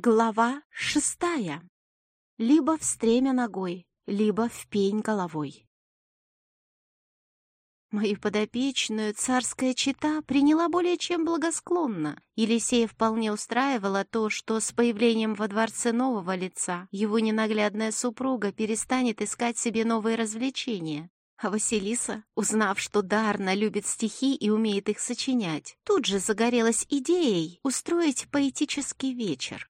Глава шестая. Либо в стремя ногой, либо в пень головой. Мою подопечную царская чита приняла более чем благосклонно. Елисея вполне устраивало то, что с появлением во дворце нового лица его ненаглядная супруга перестанет искать себе новые развлечения. А Василиса, узнав, что Дарна любит стихи и умеет их сочинять, тут же загорелась идеей устроить поэтический вечер.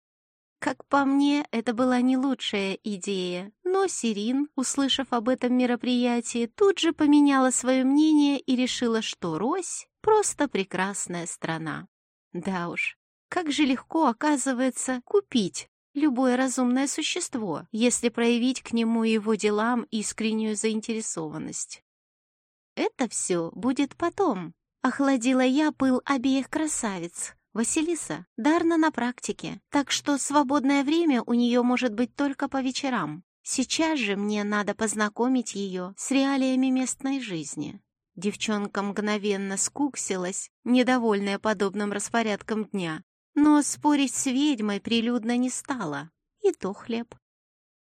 Как по мне, это была не лучшая идея, но Сирин, услышав об этом мероприятии, тут же поменяла свое мнение и решила, что Рось — просто прекрасная страна. Да уж, как же легко, оказывается, купить любое разумное существо, если проявить к нему его делам искреннюю заинтересованность. Это все будет потом. Охладила я пыл обеих красавиц, Василиса дарна на практике, так что свободное время у нее может быть только по вечерам. Сейчас же мне надо познакомить ее с реалиями местной жизни. Девчонка мгновенно скуксилась, недовольная подобным распорядком дня, но спорить с ведьмой прилюдно не стала. И то хлеб.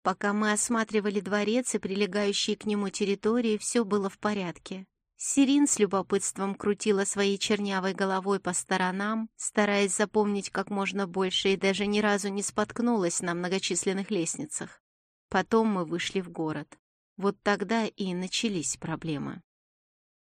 Пока мы осматривали дворец и прилегающие к нему территории, все было в порядке. Сирин с любопытством крутила своей чернявой головой по сторонам, стараясь запомнить как можно больше и даже ни разу не споткнулась на многочисленных лестницах. Потом мы вышли в город. Вот тогда и начались проблемы.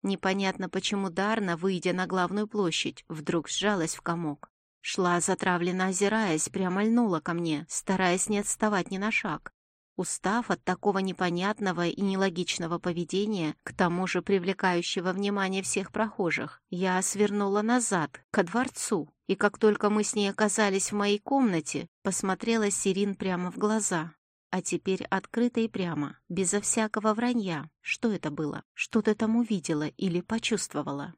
Непонятно, почему Дарна, выйдя на главную площадь, вдруг сжалась в комок. Шла затравленно озираясь, прямо льнула ко мне, стараясь не отставать ни на шаг. Устав от такого непонятного и нелогичного поведения, к тому же привлекающего внимание всех прохожих, я свернула назад, ко дворцу, и как только мы с ней оказались в моей комнате, посмотрела Сирин прямо в глаза. А теперь открыто и прямо, безо всякого вранья. Что это было? Что ты там увидела или почувствовала?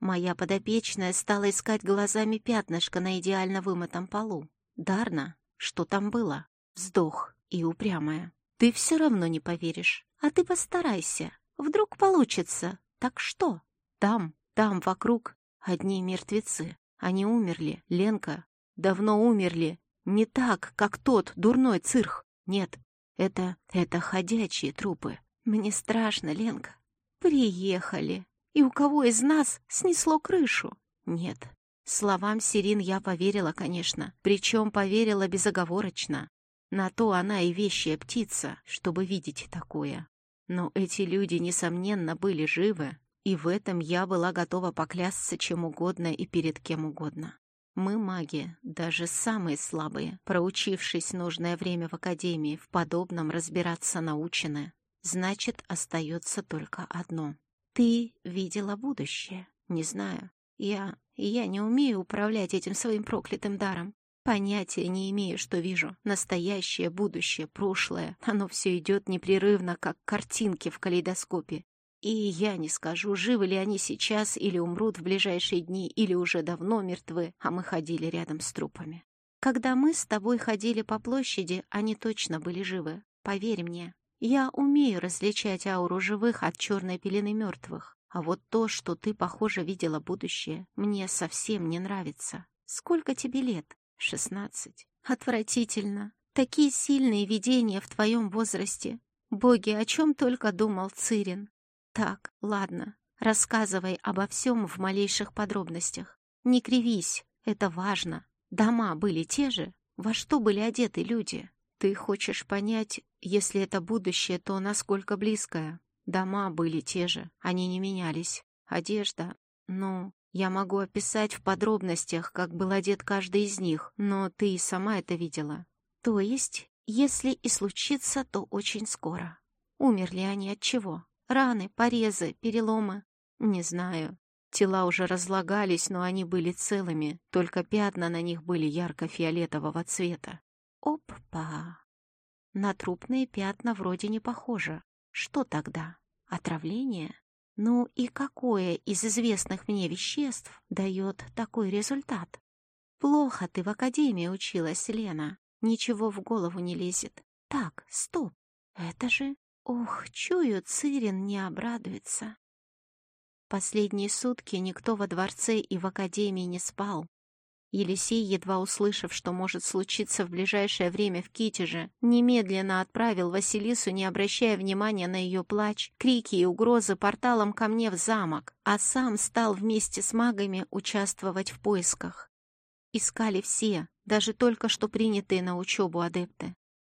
Моя подопечная стала искать глазами пятнышко на идеально вымытом полу. Дарна, что там было? Вздох, и упрямая. Ты все равно не поверишь. А ты постарайся. Вдруг получится. Так что? Там, там вокруг одни мертвецы. Они умерли, Ленка. Давно умерли. Не так, как тот дурной цирх. Нет, это... это ходячие трупы. Мне страшно, Ленка. Приехали. И у кого из нас снесло крышу? Нет. Словам Сирин я поверила, конечно. Причем поверила безоговорочно. На то она и вещая птица, чтобы видеть такое. Но эти люди, несомненно, были живы, и в этом я была готова поклясться чем угодно и перед кем угодно. Мы, маги, даже самые слабые, проучившись нужное время в академии, в подобном разбираться научены. Значит, остается только одно. Ты видела будущее? Не знаю. Я... я не умею управлять этим своим проклятым даром. Понятия не имею, что вижу. Настоящее, будущее, прошлое. Оно все идет непрерывно, как картинки в калейдоскопе. И я не скажу, живы ли они сейчас или умрут в ближайшие дни, или уже давно мертвы, а мы ходили рядом с трупами. Когда мы с тобой ходили по площади, они точно были живы. Поверь мне, я умею различать ауру живых от черной пелены мертвых. А вот то, что ты, похоже, видела будущее, мне совсем не нравится. Сколько тебе лет? Шестнадцать. Отвратительно. Такие сильные видения в твоем возрасте. Боги, о чем только думал Цирин. Так, ладно, рассказывай обо всем в малейших подробностях. Не кривись, это важно. Дома были те же? Во что были одеты люди? Ты хочешь понять, если это будущее, то насколько близкое? Дома были те же, они не менялись. Одежда, ну, я могу описать в подробностях, как был одет каждый из них, но ты и сама это видела. То есть, если и случится, то очень скоро. Умерли они от чего? Раны, порезы, переломы? Не знаю. Тела уже разлагались, но они были целыми, только пятна на них были ярко-фиолетового цвета. Опа! На трупные пятна вроде не похоже. Что тогда? Отравление? Ну и какое из известных мне веществ дает такой результат? Плохо ты в академии училась, Лена. Ничего в голову не лезет. Так, стоп. Это же... Ох, чую, Цирин не обрадуется. Последние сутки никто во дворце и в академии не спал. Елисей, едва услышав, что может случиться в ближайшее время в Китеже, немедленно отправил Василису, не обращая внимания на ее плач, крики и угрозы порталом ко мне в замок, а сам стал вместе с магами участвовать в поисках. Искали все, даже только что принятые на учебу адепты.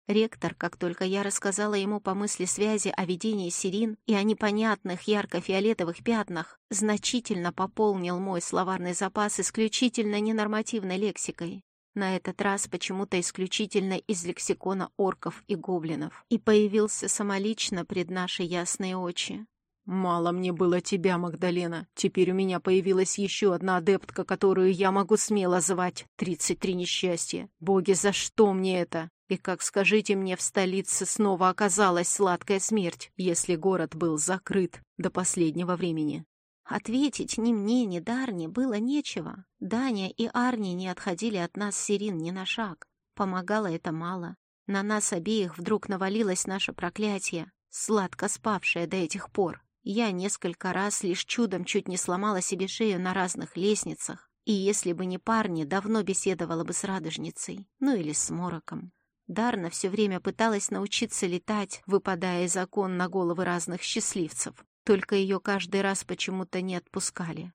Ректор, как только я рассказала ему по мысли связи о видении сирин и о непонятных ярко-фиолетовых пятнах, значительно пополнил мой словарный запас исключительно ненормативной лексикой. На этот раз почему-то исключительно из лексикона орков и гоблинов. И появился самолично пред наши ясные очи. «Мало мне было тебя, Магдалена. Теперь у меня появилась еще одна адептка, которую я могу смело звать. Тридцать три несчастья. Боги, за что мне это? И как, скажите мне, в столице снова оказалась сладкая смерть, если город был закрыт до последнего времени?» Ответить ни мне, ни Дарне было нечего. Даня и Арни не отходили от нас Сирин ни на шаг. Помогало это мало. На нас обеих вдруг навалилось наше проклятие, сладко спавшее до этих пор. Я несколько раз лишь чудом чуть не сломала себе шею на разных лестницах, и если бы не парни, давно беседовала бы с радужницей, ну или с мороком. Дарна все время пыталась научиться летать, выпадая из окон на головы разных счастливцев, только ее каждый раз почему-то не отпускали.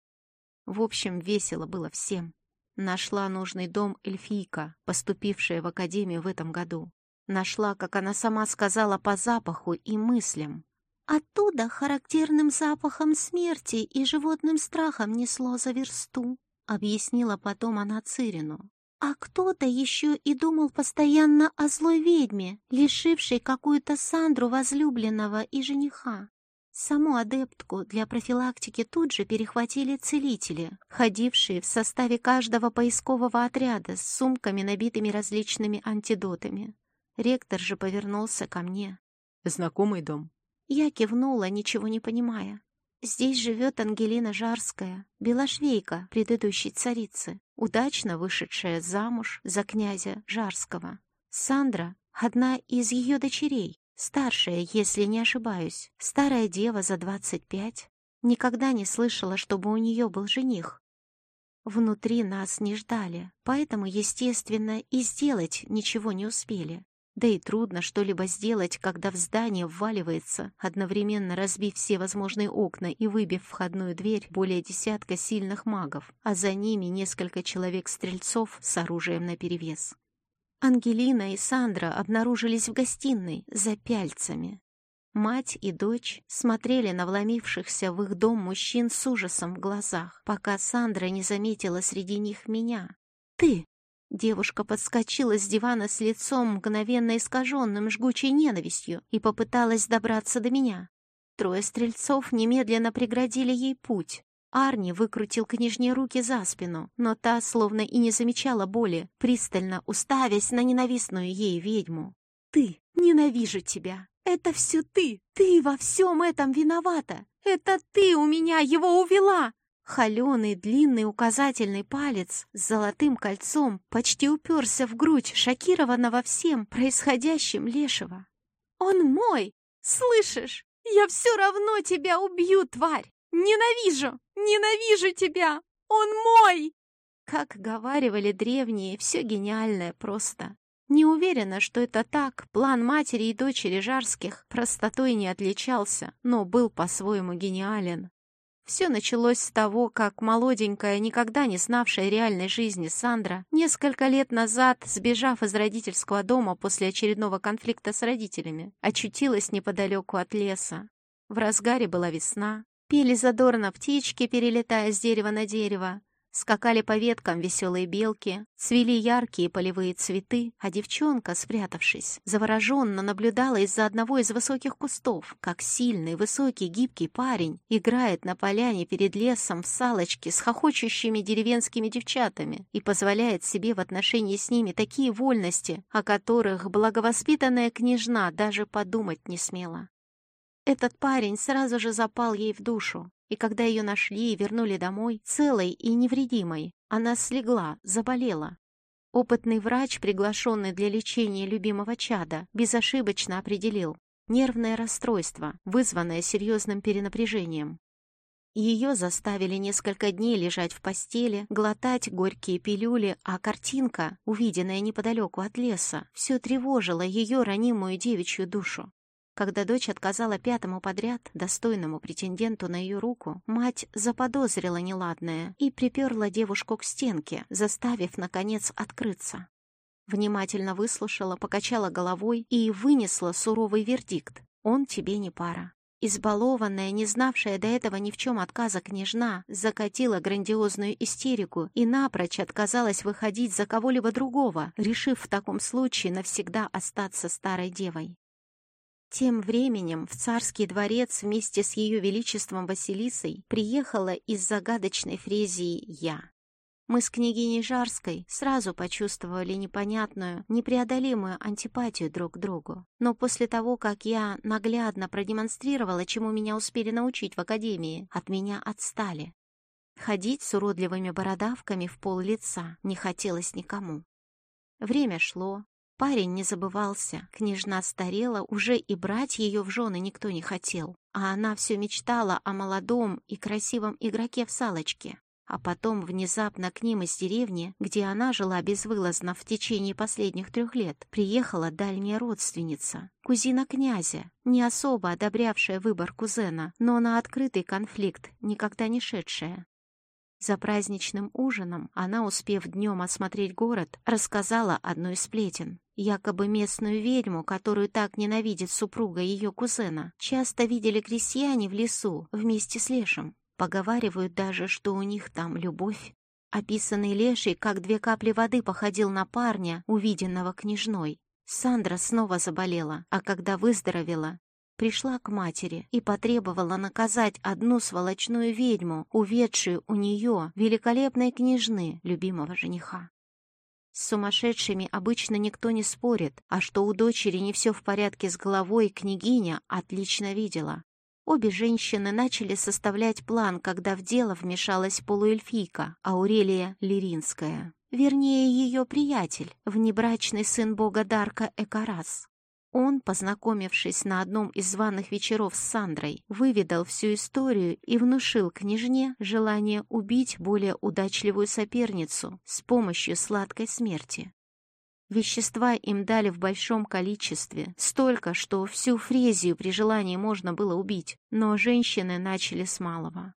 В общем, весело было всем. Нашла нужный дом эльфийка, поступившая в академию в этом году. Нашла, как она сама сказала, по запаху и мыслям. Оттуда характерным запахом смерти и животным страхом несло за версту, объяснила потом она Цирину. А кто-то еще и думал постоянно о злой ведьме, лишившей какую-то Сандру возлюбленного и жениха. Саму адептку для профилактики тут же перехватили целители, ходившие в составе каждого поискового отряда с сумками, набитыми различными антидотами. Ректор же повернулся ко мне. «Знакомый дом?» Я кивнула, ничего не понимая. Здесь живет Ангелина Жарская, белошвейка предыдущей царицы, удачно вышедшая замуж за князя Жарского. Сандра — одна из ее дочерей, старшая, если не ошибаюсь, старая дева за двадцать пять. Никогда не слышала, чтобы у нее был жених. Внутри нас не ждали, поэтому, естественно, и сделать ничего не успели. Да и трудно что-либо сделать, когда в здание вваливается, одновременно разбив все возможные окна и выбив входную дверь более десятка сильных магов, а за ними несколько человек-стрельцов с оружием наперевес. Ангелина и Сандра обнаружились в гостиной за пяльцами. Мать и дочь смотрели на вломившихся в их дом мужчин с ужасом в глазах, пока Сандра не заметила среди них меня. «Ты!» Девушка подскочила с дивана с лицом, мгновенно искаженным жгучей ненавистью, и попыталась добраться до меня. Трое стрельцов немедленно преградили ей путь. Арни выкрутил княжне руки за спину, но та, словно и не замечала боли, пристально уставясь на ненавистную ей ведьму. «Ты! Ненавижу тебя! Это все ты! Ты во всем этом виновата! Это ты у меня его увела! Холеный длинный указательный палец с золотым кольцом почти уперся в грудь шокированного всем происходящим лешего. «Он мой! Слышишь? Я все равно тебя убью, тварь! Ненавижу! Ненавижу тебя! Он мой!» Как говаривали древние, все гениальное просто. Не уверена, что это так. План матери и дочери Жарских простотой не отличался, но был по-своему гениален. Все началось с того, как молоденькая, никогда не знавшая реальной жизни Сандра, несколько лет назад, сбежав из родительского дома после очередного конфликта с родителями, очутилась неподалеку от леса. В разгаре была весна, пели задорно птички, перелетая с дерева на дерево, Скакали по веткам веселые белки, цвели яркие полевые цветы, а девчонка, спрятавшись, завороженно наблюдала из-за одного из высоких кустов, как сильный, высокий, гибкий парень играет на поляне перед лесом в салочки с хохочущими деревенскими девчатами и позволяет себе в отношении с ними такие вольности, о которых благовоспитанная княжна даже подумать не смела. Этот парень сразу же запал ей в душу, и когда ее нашли и вернули домой, целой и невредимой, она слегла, заболела. Опытный врач, приглашенный для лечения любимого чада, безошибочно определил нервное расстройство, вызванное серьезным перенапряжением. Ее заставили несколько дней лежать в постели, глотать горькие пилюли, а картинка, увиденная неподалеку от леса, все тревожила ее ранимую девичью душу. Когда дочь отказала пятому подряд, достойному претенденту на ее руку, мать заподозрила неладное и приперла девушку к стенке, заставив, наконец, открыться. Внимательно выслушала, покачала головой и вынесла суровый вердикт. «Он тебе не пара». Избалованная, не знавшая до этого ни в чем отказа княжна, закатила грандиозную истерику и напрочь отказалась выходить за кого-либо другого, решив в таком случае навсегда остаться старой девой. Тем временем в царский дворец вместе с ее величеством Василисой приехала из загадочной Фрезии я. Мы с княгиней Жарской сразу почувствовали непонятную, непреодолимую антипатию друг к другу. Но после того, как я наглядно продемонстрировала, чему меня успели научить в академии, от меня отстали. Ходить с уродливыми бородавками в пол лица не хотелось никому. Время шло, парень не забывался, княжна старела, уже и брать ее в жены никто не хотел, а она все мечтала о молодом и красивом игроке в салочке. А потом внезапно к ним из деревни, где она жила безвылазно в течение последних трех лет, приехала дальняя родственница, кузина князя, не особо одобрявшая выбор кузена, но на открытый конфликт никогда не шедшая. За праздничным ужином она, успев днем осмотреть город, рассказала одну из сплетен. Якобы местную ведьму, которую так ненавидит супруга ее кузена, часто видели крестьяне в лесу вместе с Лешем. Поговаривают даже, что у них там любовь. Описанный Леший, как две капли воды, походил на парня, увиденного княжной. Сандра снова заболела, а когда выздоровела, пришла к матери и потребовала наказать одну сволочную ведьму, уведшую у нее великолепной княжны, любимого жениха. С сумасшедшими обычно никто не спорит, а что у дочери не все в порядке с головой, княгиня отлично видела. Обе женщины начали составлять план, когда в дело вмешалась полуэльфийка Аурелия Лиринская. Вернее, ее приятель, внебрачный сын бога Дарка Экарас. Он, познакомившись на одном из званых вечеров с Сандрой, выведал всю историю и внушил княжне желание убить более удачливую соперницу с помощью сладкой смерти. Вещества им дали в большом количестве, столько, что всю фрезию при желании можно было убить, но женщины начали с малого.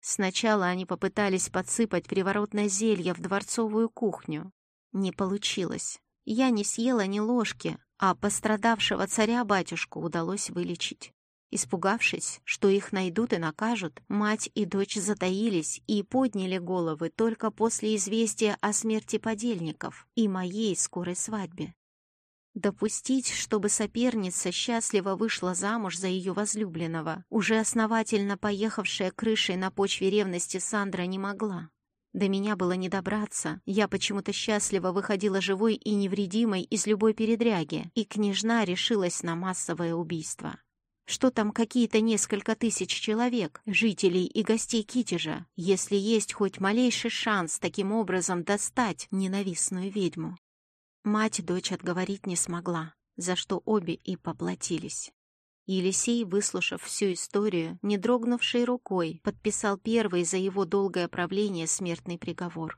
Сначала они попытались подсыпать приворотное зелье в дворцовую кухню. Не получилось. Я не съела ни ложки, а пострадавшего царя-батюшку удалось вылечить. Испугавшись, что их найдут и накажут, мать и дочь затаились и подняли головы только после известия о смерти подельников и моей скорой свадьбе. Допустить, чтобы соперница счастливо вышла замуж за ее возлюбленного, уже основательно поехавшая крышей на почве ревности Сандра не могла. До меня было не добраться, я почему-то счастливо выходила живой и невредимой из любой передряги, и княжна решилась на массовое убийство. Что там какие-то несколько тысяч человек, жителей и гостей Китежа, если есть хоть малейший шанс таким образом достать ненавистную ведьму? Мать дочь отговорить не смогла, за что обе и поплатились. Елисей, выслушав всю историю, не дрогнувшей рукой, подписал первый за его долгое правление смертный приговор.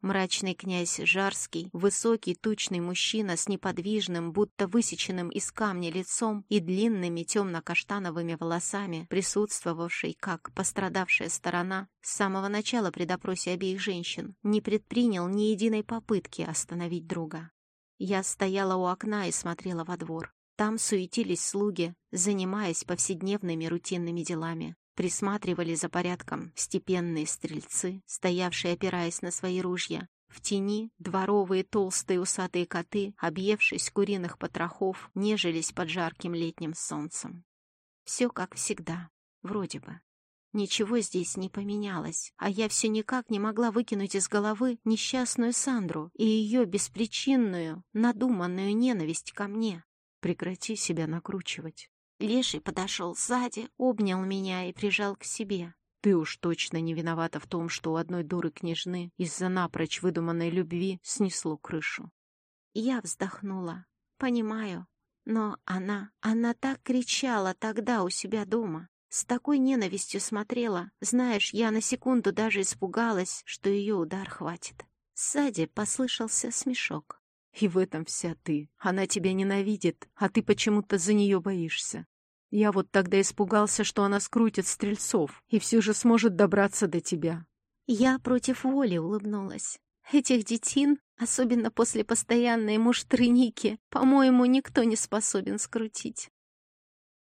Мрачный князь Жарский, высокий тучный мужчина с неподвижным, будто высеченным из камня лицом и длинными темно-каштановыми волосами, присутствовавший как пострадавшая сторона, с самого начала при допросе обеих женщин, не предпринял ни единой попытки остановить друга. Я стояла у окна и смотрела во двор. Там суетились слуги, занимаясь повседневными рутинными делами. Присматривали за порядком степенные стрельцы, стоявшие опираясь на свои ружья. В тени дворовые толстые усатые коты, объевшись куриных потрохов, нежились под жарким летним солнцем. Все как всегда, вроде бы. Ничего здесь не поменялось, а я все никак не могла выкинуть из головы несчастную Сандру и ее беспричинную, надуманную ненависть ко мне. Прекрати себя накручивать. Леший подошел сзади, обнял меня и прижал к себе. Ты уж точно не виновата в том, что у одной дуры княжны из-за напрочь выдуманной любви снесло крышу. Я вздохнула. Понимаю. Но она, она так кричала тогда у себя дома. С такой ненавистью смотрела. Знаешь, я на секунду даже испугалась, что ее удар хватит. Сзади послышался смешок. И в этом вся ты. Она тебя ненавидит, а ты почему-то за нее боишься. Я вот тогда испугался, что она скрутит стрельцов и все же сможет добраться до тебя. Я против воли улыбнулась. Этих детин, особенно после постоянной муштрыники, по-моему, никто не способен скрутить.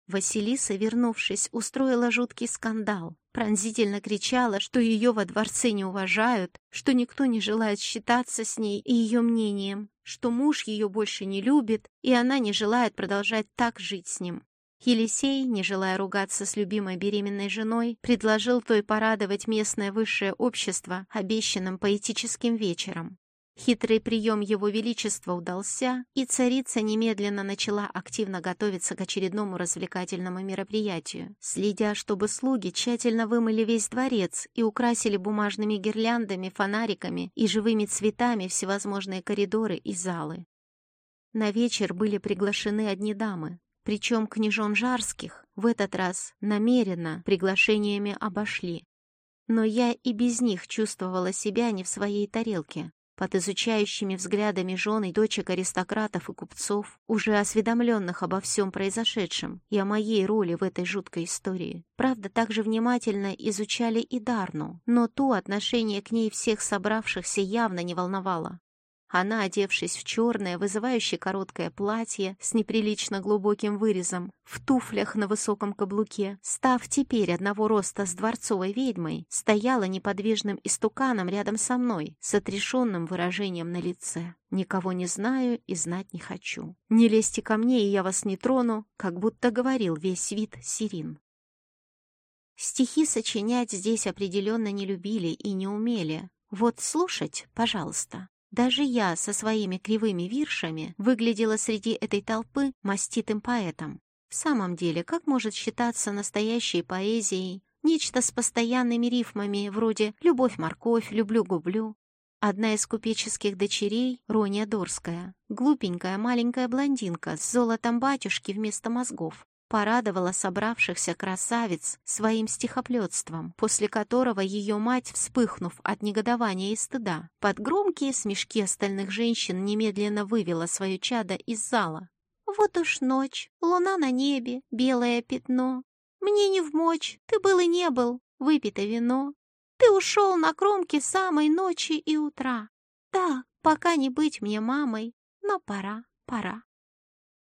Василиса, вернувшись, устроила жуткий скандал. Пронзительно кричала, что ее во дворце не уважают, что никто не желает считаться с ней и ее мнением, что муж ее больше не любит, и она не желает продолжать так жить с ним. Елисей, не желая ругаться с любимой беременной женой, предложил той порадовать местное высшее общество обещанным поэтическим вечером. Хитрый прием его величества удался, и царица немедленно начала активно готовиться к очередному развлекательному мероприятию, следя, чтобы слуги тщательно вымыли весь дворец и украсили бумажными гирляндами, фонариками и живыми цветами всевозможные коридоры и залы. На вечер были приглашены одни дамы, причем княжон Жарских в этот раз намеренно приглашениями обошли. Но я и без них чувствовала себя не в своей тарелке, под изучающими взглядами жен и дочек аристократов и купцов, уже осведомленных обо всем произошедшем и о моей роли в этой жуткой истории. Правда, также внимательно изучали и Дарну, но то отношение к ней всех собравшихся явно не волновало. Она, одевшись в черное, вызывающее короткое платье с неприлично глубоким вырезом, в туфлях на высоком каблуке, став теперь одного роста с дворцовой ведьмой, стояла неподвижным истуканом рядом со мной, с отрешенным выражением на лице. «Никого не знаю и знать не хочу. Не лезьте ко мне, и я вас не трону», как будто говорил весь вид Сирин. Стихи сочинять здесь определенно не любили и не умели. Вот слушать, пожалуйста. Даже я со своими кривыми виршами выглядела среди этой толпы маститым поэтом. В самом деле, как может считаться настоящей поэзией нечто с постоянными рифмами вроде «любовь-морковь», «люблю-гублю»? Одна из купеческих дочерей, Роня Дорская, глупенькая маленькая блондинка с золотом батюшки вместо мозгов, порадовала собравшихся красавиц своим стихоплетством, после которого ее мать, вспыхнув от негодования и стыда, под громкие смешки остальных женщин немедленно вывела свое чадо из зала. «Вот уж ночь, луна на небе, белое пятно. Мне не вмочь, ты был и не был, выпито вино. Ты ушел на кромке самой ночи и утра. Да, пока не быть мне мамой, но пора, пора».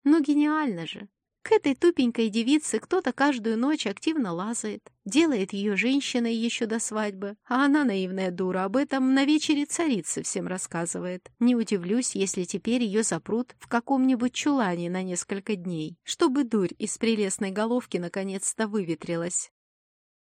Ну, гениально же! К этой тупенькой девице кто-то каждую ночь активно лазает, делает ее женщиной еще до свадьбы, а она, наивная дура, об этом на вечере царицы всем рассказывает. Не удивлюсь, если теперь ее запрут в каком-нибудь чулане на несколько дней, чтобы дурь из прелестной головки наконец-то выветрилась.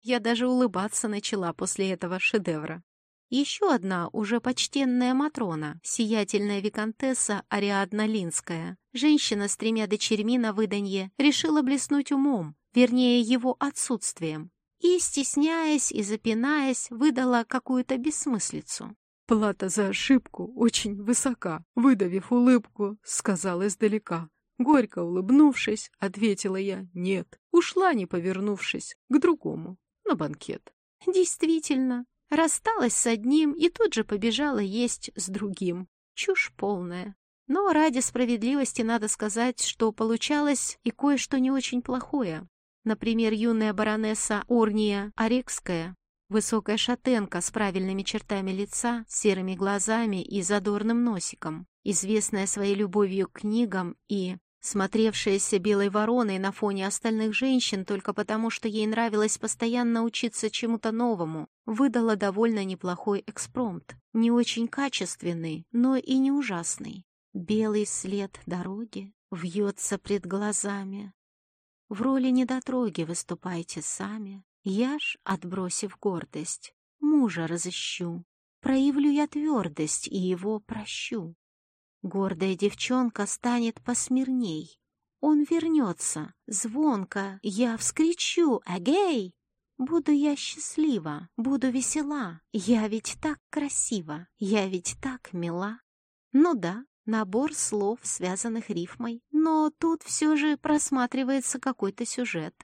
Я даже улыбаться начала после этого шедевра. Еще одна уже почтенная Матрона, сиятельная виконтесса Ариадна Линская, женщина с тремя дочерьми на выданье, решила блеснуть умом, вернее его отсутствием, и, стесняясь и запинаясь, выдала какую-то бессмыслицу. «Плата за ошибку очень высока», — выдавив улыбку, сказал издалека. Горько улыбнувшись, ответила я «нет». Ушла, не повернувшись, к другому, на банкет. Действительно, Рассталась с одним и тут же побежала есть с другим. Чушь полная. Но ради справедливости надо сказать, что получалось и кое-что не очень плохое. Например, юная баронесса Орния Орекская, высокая шатенка с правильными чертами лица, серыми глазами и задорным носиком, известная своей любовью к книгам и смотревшаяся белой вороной на фоне остальных женщин только потому, что ей нравилось постоянно учиться чему-то новому, выдала довольно неплохой экспромт. Не очень качественный, но и не ужасный. Белый след дороги вьется пред глазами. В роли недотроги выступайте сами. Я ж, отбросив гордость, мужа разыщу. Проявлю я твердость и его прощу. Гордая девчонка станет посмирней. Он вернется, звонко, я вскричу «Эгей!» Буду я счастлива, буду весела, я ведь так красива, я ведь так мила. Ну да, набор слов, связанных рифмой, но тут все же просматривается какой-то сюжет.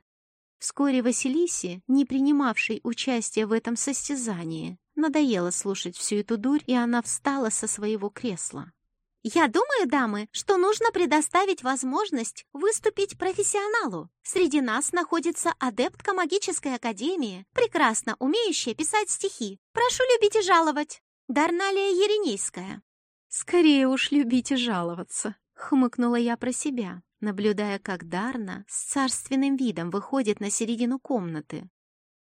Вскоре Василисе, не принимавшей участия в этом состязании, надоело слушать всю эту дурь, и она встала со своего кресла. «Я думаю, дамы, что нужно предоставить возможность выступить профессионалу. Среди нас находится адептка магической академии, прекрасно умеющая писать стихи. Прошу любить и жаловать. Дарналия Еренейская». «Скорее уж любить и жаловаться», — хмыкнула я про себя, наблюдая, как Дарна с царственным видом выходит на середину комнаты.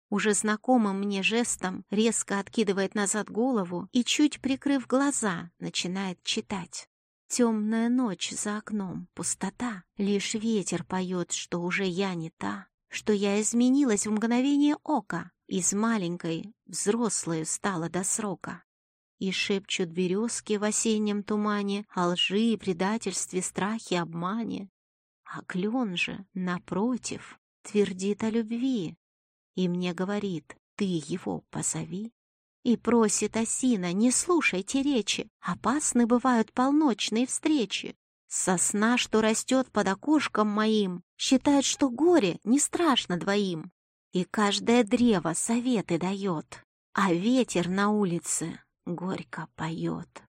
Уже знакомым мне жестом резко откидывает назад голову и, чуть прикрыв глаза, начинает читать. Темная ночь за окном, пустота. Лишь ветер поет, что уже я не та, что я изменилась в мгновение ока, из маленькой взрослой стала до срока. И шепчут березки в осеннем тумане о лжи, предательстве, страхе, обмане. А клен же, напротив, твердит о любви и мне говорит «ты его позови». И просит осина, не слушайте речи, опасны бывают полночные встречи. Сосна, что растет под окошком моим, считает, что горе не страшно двоим. И каждое древо советы дает, а ветер на улице горько поет.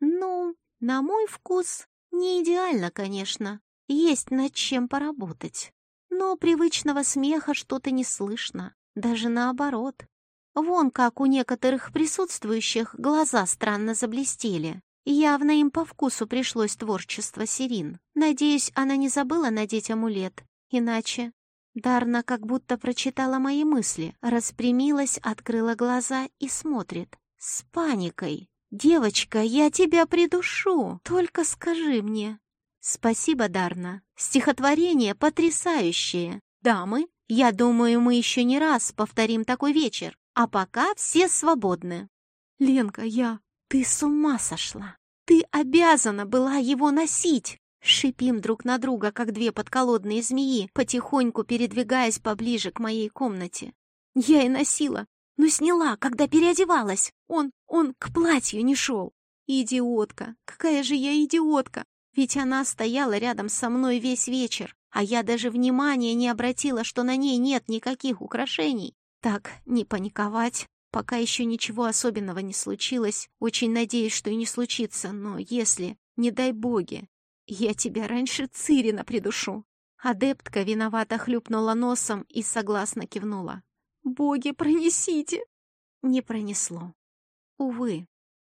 Ну, на мой вкус, не идеально, конечно, есть над чем поработать. Но привычного смеха что-то не слышно, даже наоборот. Вон как у некоторых присутствующих глаза странно заблестели. Явно им по вкусу пришлось творчество Сирин. Надеюсь, она не забыла надеть амулет. Иначе... Дарна как будто прочитала мои мысли, распрямилась, открыла глаза и смотрит. С паникой. «Девочка, я тебя придушу, только скажи мне». «Спасибо, Дарна. Стихотворение потрясающее. Дамы, я думаю, мы еще не раз повторим такой вечер. А пока все свободны. Ленка, я... Ты с ума сошла. Ты обязана была его носить. Шипим друг на друга, как две подколодные змеи, потихоньку передвигаясь поближе к моей комнате. Я и носила, но сняла, когда переодевалась. Он, он к платью не шел. Идиотка, какая же я идиотка. Ведь она стояла рядом со мной весь вечер, а я даже внимания не обратила, что на ней нет никаких украшений. Так, не паниковать. Пока еще ничего особенного не случилось. Очень надеюсь, что и не случится, но если, не дай боги, я тебя раньше Цирина придушу. Адептка виновато хлюпнула носом и согласно кивнула. «Боги, пронесите!» Не пронесло. Увы,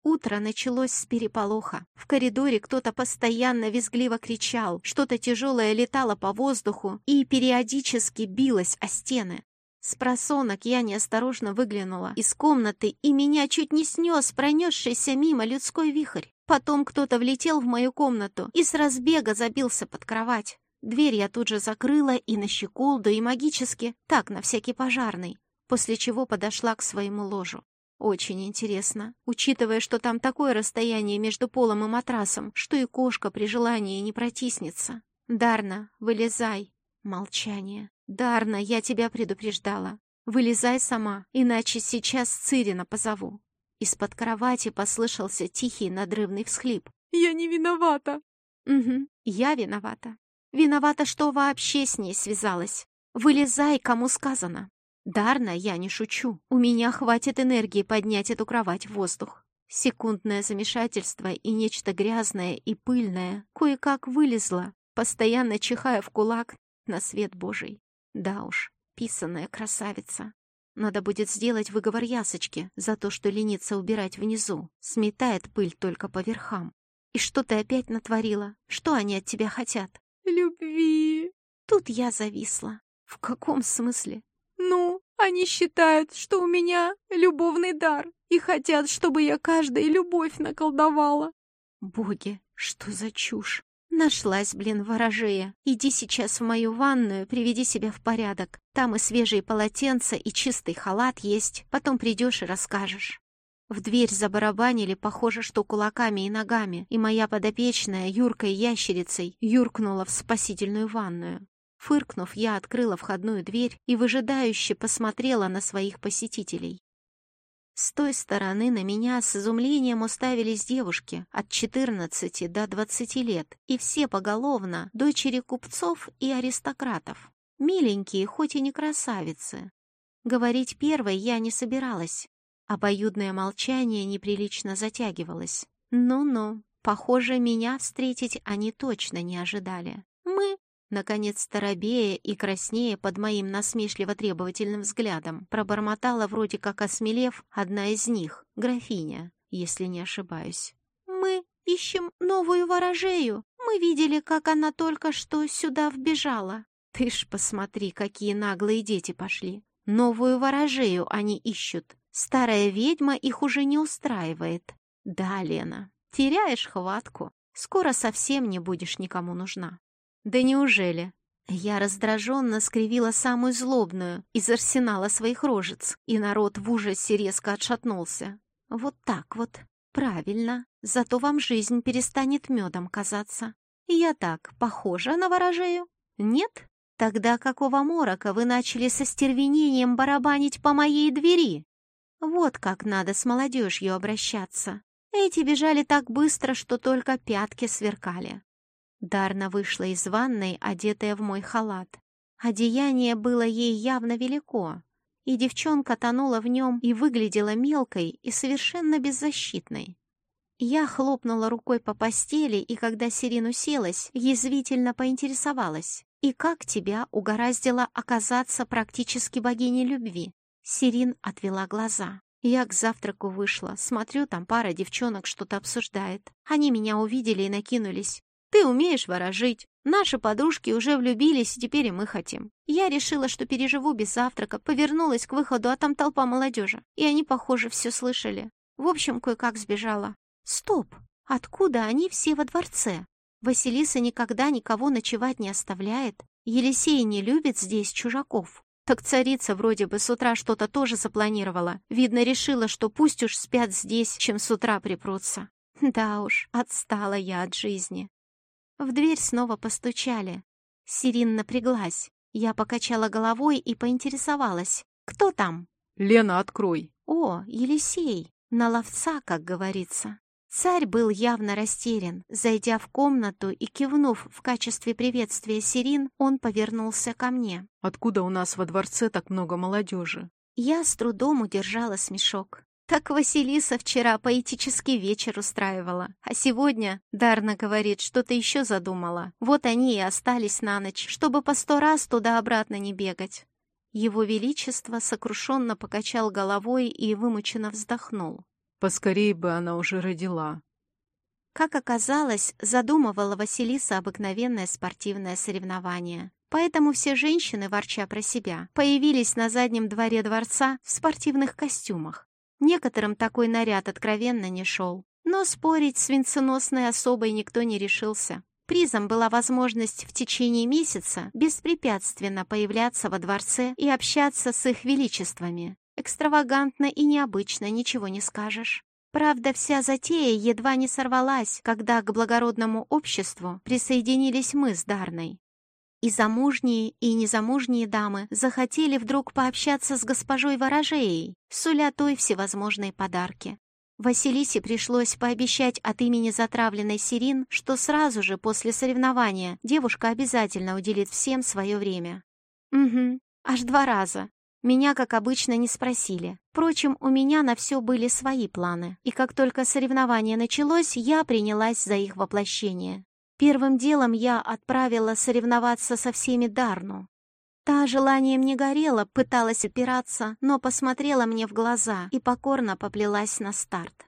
Утро началось с переполоха. В коридоре кто-то постоянно визгливо кричал, что-то тяжелое летало по воздуху и периодически билось о стены. С просонок я неосторожно выглянула из комнаты, и меня чуть не снес пронесшийся мимо людской вихрь. Потом кто-то влетел в мою комнату и с разбега забился под кровать. Дверь я тут же закрыла и на щеколду, и магически, так, на всякий пожарный, после чего подошла к своему ложу. Очень интересно, учитывая, что там такое расстояние между полом и матрасом, что и кошка при желании не протиснется. «Дарна, вылезай!» Молчание. «Дарна, я тебя предупреждала. Вылезай сама, иначе сейчас Цирина позову». Из-под кровати послышался тихий надрывный всхлип. «Я не виновата!» «Угу, я виновата. Виновата, что вообще с ней связалась. Вылезай, кому сказано». «Дарна, я не шучу. У меня хватит энергии поднять эту кровать в воздух». Секундное замешательство и нечто грязное и пыльное кое-как вылезло, постоянно чихая в кулак на свет Божий. Да уж, писаная красавица. Надо будет сделать выговор ясочки за то, что ленится убирать внизу, сметает пыль только по верхам. И что ты опять натворила? Что они от тебя хотят? Любви. Тут я зависла. В каком смысле? Ну, они считают, что у меня любовный дар и хотят, чтобы я каждой любовь наколдовала. Боги, что за чушь? Нашлась, блин, ворожея. Иди сейчас в мою ванную, приведи себя в порядок. Там и свежие полотенца, и чистый халат есть. Потом придешь и расскажешь. В дверь забарабанили, похоже, что кулаками и ногами, и моя подопечная, юркой ящерицей, юркнула в спасительную ванную. Фыркнув, я открыла входную дверь и выжидающе посмотрела на своих посетителей. С той стороны на меня с изумлением уставились девушки от 14 до 20 лет, и все поголовно дочери купцов и аристократов. Миленькие, хоть и не красавицы. Говорить первой я не собиралась. Обоюдное молчание неприлично затягивалось. Ну-ну, похоже, меня встретить они точно не ожидали. Наконец, торобея и краснее под моим насмешливо-требовательным взглядом, пробормотала вроде как осмелев одна из них, графиня, если не ошибаюсь. «Мы ищем новую ворожею. Мы видели, как она только что сюда вбежала. Ты ж посмотри, какие наглые дети пошли. Новую ворожею они ищут. Старая ведьма их уже не устраивает. Да, Лена, теряешь хватку. Скоро совсем не будешь никому нужна. Да неужели? Я раздраженно скривила самую злобную из арсенала своих рожец, и народ в ужасе резко отшатнулся. Вот так вот. Правильно. Зато вам жизнь перестанет медом казаться. Я так похожа на ворожею? Нет? Тогда какого морока вы начали со стервенением барабанить по моей двери? Вот как надо с молодежью обращаться. Эти бежали так быстро, что только пятки сверкали. Дарна вышла из ванной, одетая в мой халат. Одеяние было ей явно велико, и девчонка тонула в нем и выглядела мелкой и совершенно беззащитной. Я хлопнула рукой по постели, и когда Сирин уселась, язвительно поинтересовалась. «И как тебя угораздило оказаться практически богиней любви?» Сирин отвела глаза. Я к завтраку вышла, смотрю, там пара девчонок что-то обсуждает. Они меня увидели и накинулись. «Ты умеешь ворожить. Наши подружки уже влюбились, теперь и мы хотим». Я решила, что переживу без завтрака, повернулась к выходу, а там толпа молодежи. И они, похоже, все слышали. В общем, кое-как сбежала. Стоп! Откуда они все во дворце? Василиса никогда никого ночевать не оставляет. Елисей не любит здесь чужаков. Так царица вроде бы с утра что-то тоже запланировала. Видно, решила, что пусть уж спят здесь, чем с утра припрутся. Да уж, отстала я от жизни. В дверь снова постучали. Сирин напряглась. Я покачала головой и поинтересовалась. «Кто там?» «Лена, открой». «О, Елисей. На ловца, как говорится». Царь был явно растерян. Зайдя в комнату и кивнув в качестве приветствия Сирин, он повернулся ко мне. «Откуда у нас во дворце так много молодежи?» Я с трудом удержала смешок. Так Василиса вчера поэтический вечер устраивала, а сегодня, Дарна говорит, что-то еще задумала. Вот они и остались на ночь, чтобы по сто раз туда-обратно не бегать. Его Величество сокрушенно покачал головой и вымученно вздохнул. Поскорей бы она уже родила. Как оказалось, задумывала Василиса обыкновенное спортивное соревнование. Поэтому все женщины, ворча про себя, появились на заднем дворе дворца в спортивных костюмах. Некоторым такой наряд откровенно не шел. Но спорить с венценосной особой никто не решился. Призом была возможность в течение месяца беспрепятственно появляться во дворце и общаться с их величествами. Экстравагантно и необычно, ничего не скажешь. Правда, вся затея едва не сорвалась, когда к благородному обществу присоединились мы с Дарной. И замужние, и незамужние дамы захотели вдруг пообщаться с госпожой Ворожеей, суля той всевозможные подарки. Василисе пришлось пообещать от имени затравленной Сирин, что сразу же после соревнования девушка обязательно уделит всем свое время. Угу, аж два раза. Меня, как обычно, не спросили. Впрочем, у меня на все были свои планы, и как только соревнование началось, я принялась за их воплощение. Первым делом я отправила соревноваться со всеми Дарну. Та желанием не горела, пыталась опираться, но посмотрела мне в глаза и покорно поплелась на старт.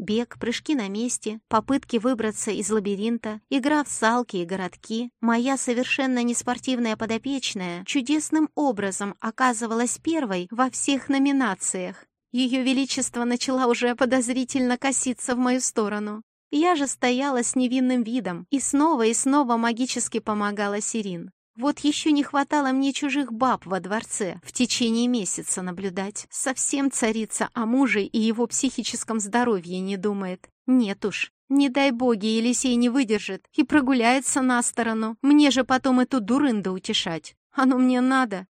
Бег, прыжки на месте, попытки выбраться из лабиринта, игра в салки и городки. Моя совершенно неспортивная подопечная чудесным образом оказывалась первой во всех номинациях. Ее Величество начала уже подозрительно коситься в мою сторону. Я же стояла с невинным видом и снова и снова магически помогала Сирин. Вот еще не хватало мне чужих баб во дворце в течение месяца наблюдать. Совсем царица о муже и его психическом здоровье не думает. Нет уж, не дай боги, Елисей не выдержит и прогуляется на сторону. Мне же потом эту дурынду утешать. Оно мне надо.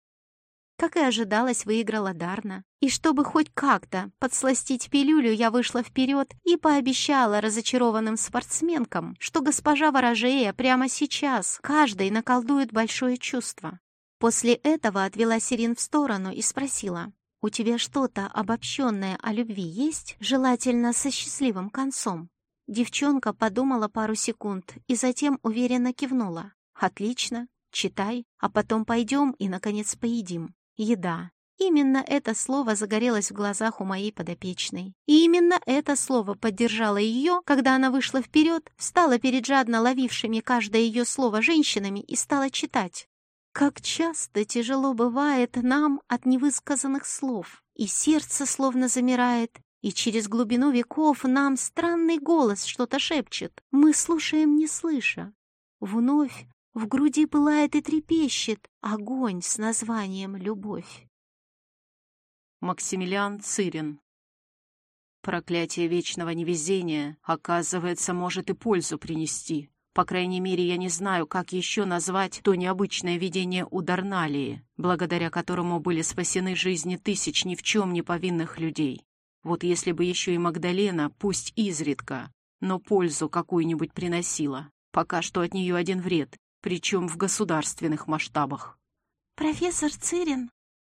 Как и ожидалось, выиграла Дарна. И чтобы хоть как-то подсластить пилюлю, я вышла вперед и пообещала разочарованным спортсменкам, что госпожа Ворожея прямо сейчас каждой наколдует большое чувство. После этого отвела Сирин в сторону и спросила, «У тебя что-то обобщенное о любви есть, желательно со счастливым концом?» Девчонка подумала пару секунд и затем уверенно кивнула. «Отлично, читай, а потом пойдем и, наконец, поедим. Еда. Именно это слово загорелось в глазах у моей подопечной. И именно это слово поддержало ее, когда она вышла вперед, встала перед жадно ловившими каждое ее слово женщинами и стала читать. Как часто тяжело бывает нам от невысказанных слов, и сердце словно замирает, и через глубину веков нам странный голос что-то шепчет. Мы слушаем, не слыша. Вновь в груди пылает и трепещет огонь с названием «Любовь». Максимилиан Цирин Проклятие вечного невезения, оказывается, может и пользу принести. По крайней мере, я не знаю, как еще назвать то необычное видение у Дарналии, благодаря которому были спасены жизни тысяч ни в чем не повинных людей. Вот если бы еще и Магдалена, пусть изредка, но пользу какую-нибудь приносила. Пока что от нее один вред, причем в государственных масштабах. «Профессор Цирин?»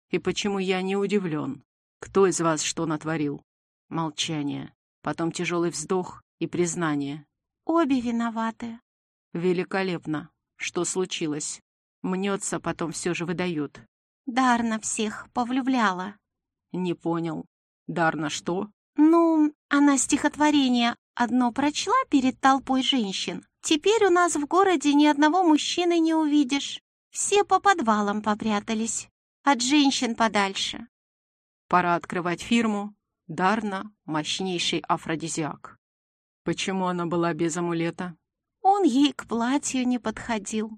«И почему я не удивлен? Кто из вас что натворил?» Молчание. Потом тяжелый вздох и признание. «Обе виноваты». Великолепно. Что случилось? Мнется, потом все же выдают. Дарна всех повлюбляла. Не понял. Дарна что? Ну, она стихотворение одно прочла перед толпой женщин. Теперь у нас в городе ни одного мужчины не увидишь. Все по подвалам попрятались. От женщин подальше. Пора открывать фирму. Дарна — мощнейший афродизиак. Почему она была без амулета? Он ей к платью не подходил.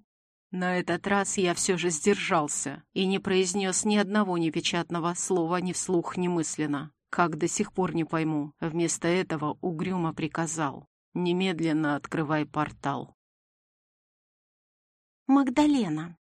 На этот раз я все же сдержался и не произнес ни одного непечатного слова ни вслух, ни мысленно. Как до сих пор не пойму, вместо этого угрюмо приказал. Немедленно открывай портал. Магдалена.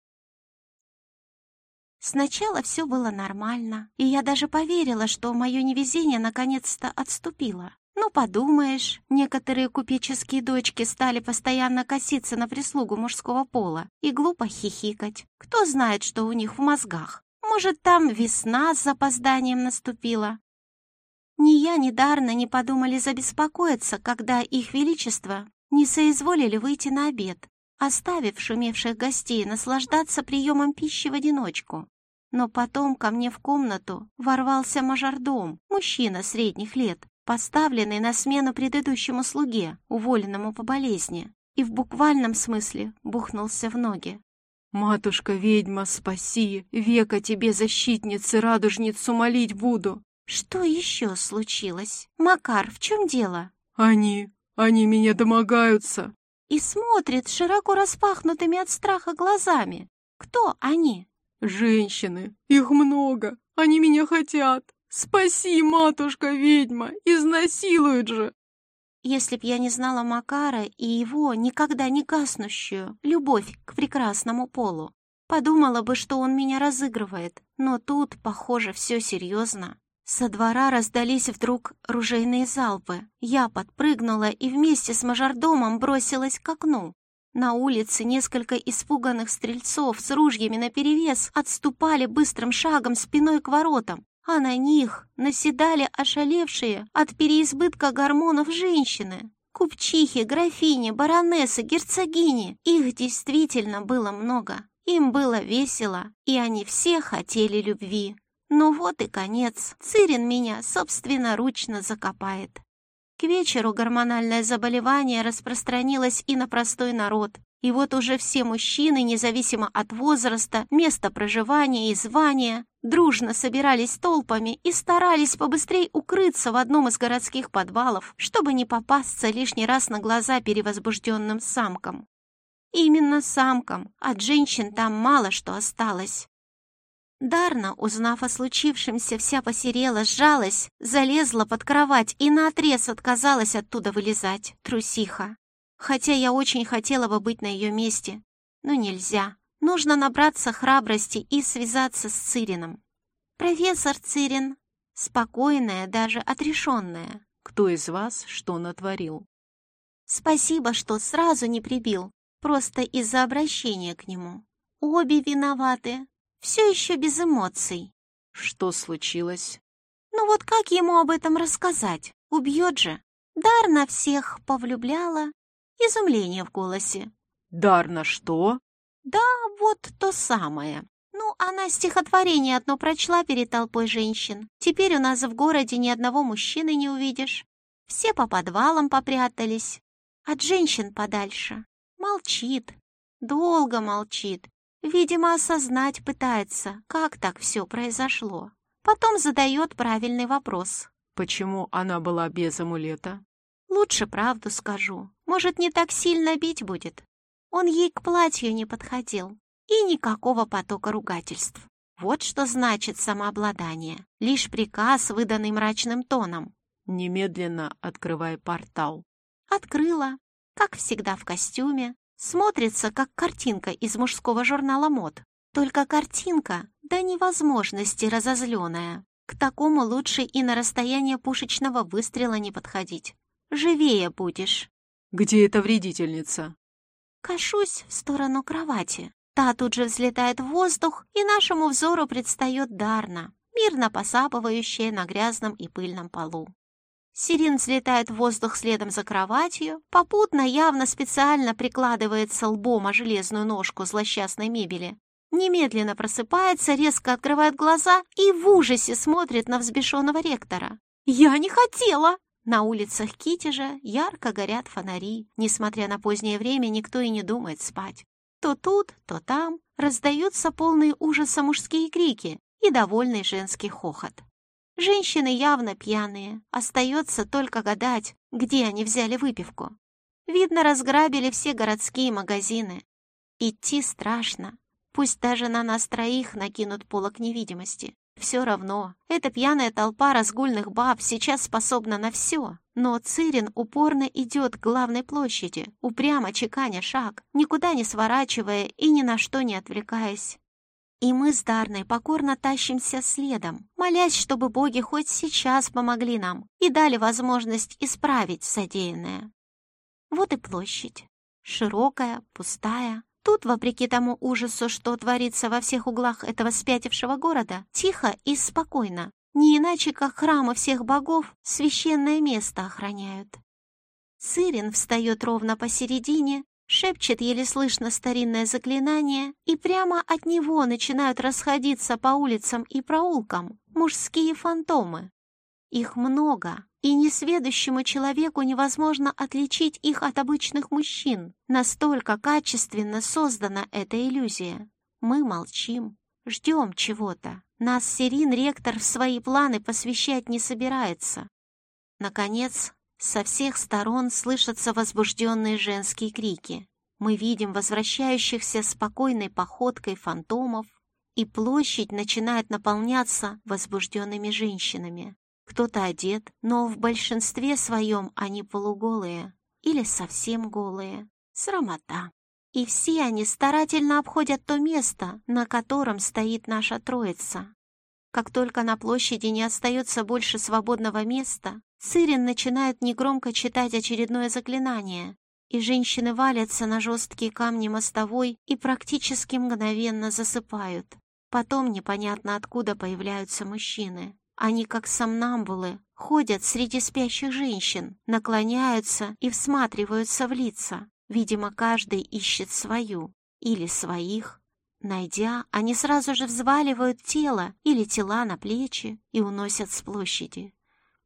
Сначала все было нормально, и я даже поверила, что мое невезение наконец-то отступило. Ну, подумаешь, некоторые купеческие дочки стали постоянно коситься на прислугу мужского пола и глупо хихикать. Кто знает, что у них в мозгах. Может, там весна с запозданием наступила. Ни я, ни Дарна не подумали забеспокоиться, когда их величество не соизволили выйти на обед, оставив шумевших гостей наслаждаться приемом пищи в одиночку. Но потом ко мне в комнату ворвался мажордом, мужчина средних лет, поставленный на смену предыдущему слуге, уволенному по болезни, и в буквальном смысле бухнулся в ноги. «Матушка-ведьма, спаси! Века тебе, защитницы, радужницу молить буду!» «Что еще случилось? Макар, в чем дело?» «Они, они меня домогаются!» И смотрит широко распахнутыми от страха глазами. «Кто они?» «Женщины, их много, они меня хотят!» «Спаси, матушка-ведьма! Изнасилуют же!» Если б я не знала Макара и его никогда не гаснущую любовь к прекрасному полу, подумала бы, что он меня разыгрывает, но тут, похоже, все серьезно. Со двора раздались вдруг ружейные залпы. Я подпрыгнула и вместе с мажордомом бросилась к окну. На улице несколько испуганных стрельцов с ружьями наперевес отступали быстрым шагом спиной к воротам, а на них наседали ошалевшие от переизбытка гормонов женщины. Купчихи, графини, баронессы, герцогини. Их действительно было много. Им было весело, и они все хотели любви. Ну вот и конец. Цирин меня собственноручно закопает. К вечеру гормональное заболевание распространилось и на простой народ. И вот уже все мужчины, независимо от возраста, места проживания и звания, дружно собирались толпами и старались побыстрее укрыться в одном из городских подвалов, чтобы не попасться лишний раз на глаза перевозбужденным самкам. Именно самкам, от женщин там мало что осталось. Дарна, узнав о случившемся, вся посерела, сжалась, залезла под кровать и наотрез отказалась оттуда вылезать, трусиха. Хотя я очень хотела бы быть на ее месте, но нельзя. Нужно набраться храбрости и связаться с Цирином. «Профессор Цирин», спокойная, даже отрешенная. «Кто из вас что натворил?» «Спасибо, что сразу не прибил, просто из-за обращения к нему. Обе виноваты, все еще без эмоций. Что случилось? Ну вот как ему об этом рассказать? Убьет же. Дарна всех повлюбляла. Изумление в голосе. Дарна что? Да, вот то самое. Ну, она стихотворение одно прочла перед толпой женщин. Теперь у нас в городе ни одного мужчины не увидишь. Все по подвалам попрятались. От женщин подальше. Молчит. Долго молчит. Видимо, осознать пытается, как так все произошло. Потом задает правильный вопрос. Почему она была без амулета? Лучше правду скажу. Может, не так сильно бить будет. Он ей к платью не подходил. И никакого потока ругательств. Вот что значит самообладание. Лишь приказ, выданный мрачным тоном. Немедленно открывай портал. Открыла, как всегда в костюме, смотрится, как картинка из мужского журнала мод. Только картинка до невозможности разозленная. К такому лучше и на расстояние пушечного выстрела не подходить. Живее будешь. Где эта вредительница? Кашусь в сторону кровати. Та тут же взлетает в воздух, и нашему взору предстает Дарна, мирно посапывающая на грязном и пыльном полу. Сирин взлетает в воздух следом за кроватью, попутно явно специально прикладывается лбом о железную ножку злосчастной мебели. Немедленно просыпается, резко открывает глаза и в ужасе смотрит на взбешенного ректора. «Я не хотела!» На улицах Китежа ярко горят фонари. Несмотря на позднее время, никто и не думает спать. То тут, то там раздаются полные ужаса мужские крики и довольный женский хохот. Женщины явно пьяные, остается только гадать, где они взяли выпивку. Видно, разграбили все городские магазины. Идти страшно, пусть даже на нас троих накинут полок невидимости. Все равно, эта пьяная толпа разгульных баб сейчас способна на все. Но Цирин упорно идет к главной площади, упрямо чеканя шаг, никуда не сворачивая и ни на что не отвлекаясь. И мы с Дарной покорно тащимся следом, молясь, чтобы боги хоть сейчас помогли нам и дали возможность исправить содеянное. Вот и площадь. Широкая, пустая. Тут, вопреки тому ужасу, что творится во всех углах этого спятившего города, тихо и спокойно, не иначе, как храмы всех богов священное место охраняют. Цирин встает ровно посередине шепчет еле слышно старинное заклинание, и прямо от него начинают расходиться по улицам и проулкам мужские фантомы. Их много, и несведущему человеку невозможно отличить их от обычных мужчин. Настолько качественно создана эта иллюзия. Мы молчим, ждем чего-то. Нас Сирин ректор в свои планы посвящать не собирается. Наконец, со всех сторон слышатся возбужденные женские крики. Мы видим возвращающихся спокойной походкой фантомов, и площадь начинает наполняться возбужденными женщинами. Кто-то одет, но в большинстве своем они полуголые или совсем голые. Срамота. И все они старательно обходят то место, на котором стоит наша троица. Как только на площади не остается больше свободного места, Цирин начинает негромко читать очередное заклинание, и женщины валятся на жесткие камни мостовой и практически мгновенно засыпают. Потом непонятно откуда появляются мужчины. Они, как сомнамбулы, ходят среди спящих женщин, наклоняются и всматриваются в лица. Видимо, каждый ищет свою или своих. Найдя, они сразу же взваливают тело или тела на плечи и уносят с площади.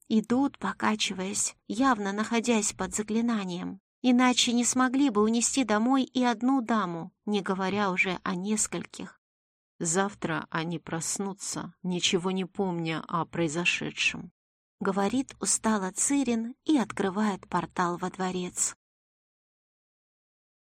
Идут, покачиваясь, явно находясь под заклинанием. Иначе не смогли бы унести домой и одну даму, не говоря уже о нескольких. Завтра они проснутся, ничего не помня о произошедшем. Говорит устало Цирин и открывает портал во дворец.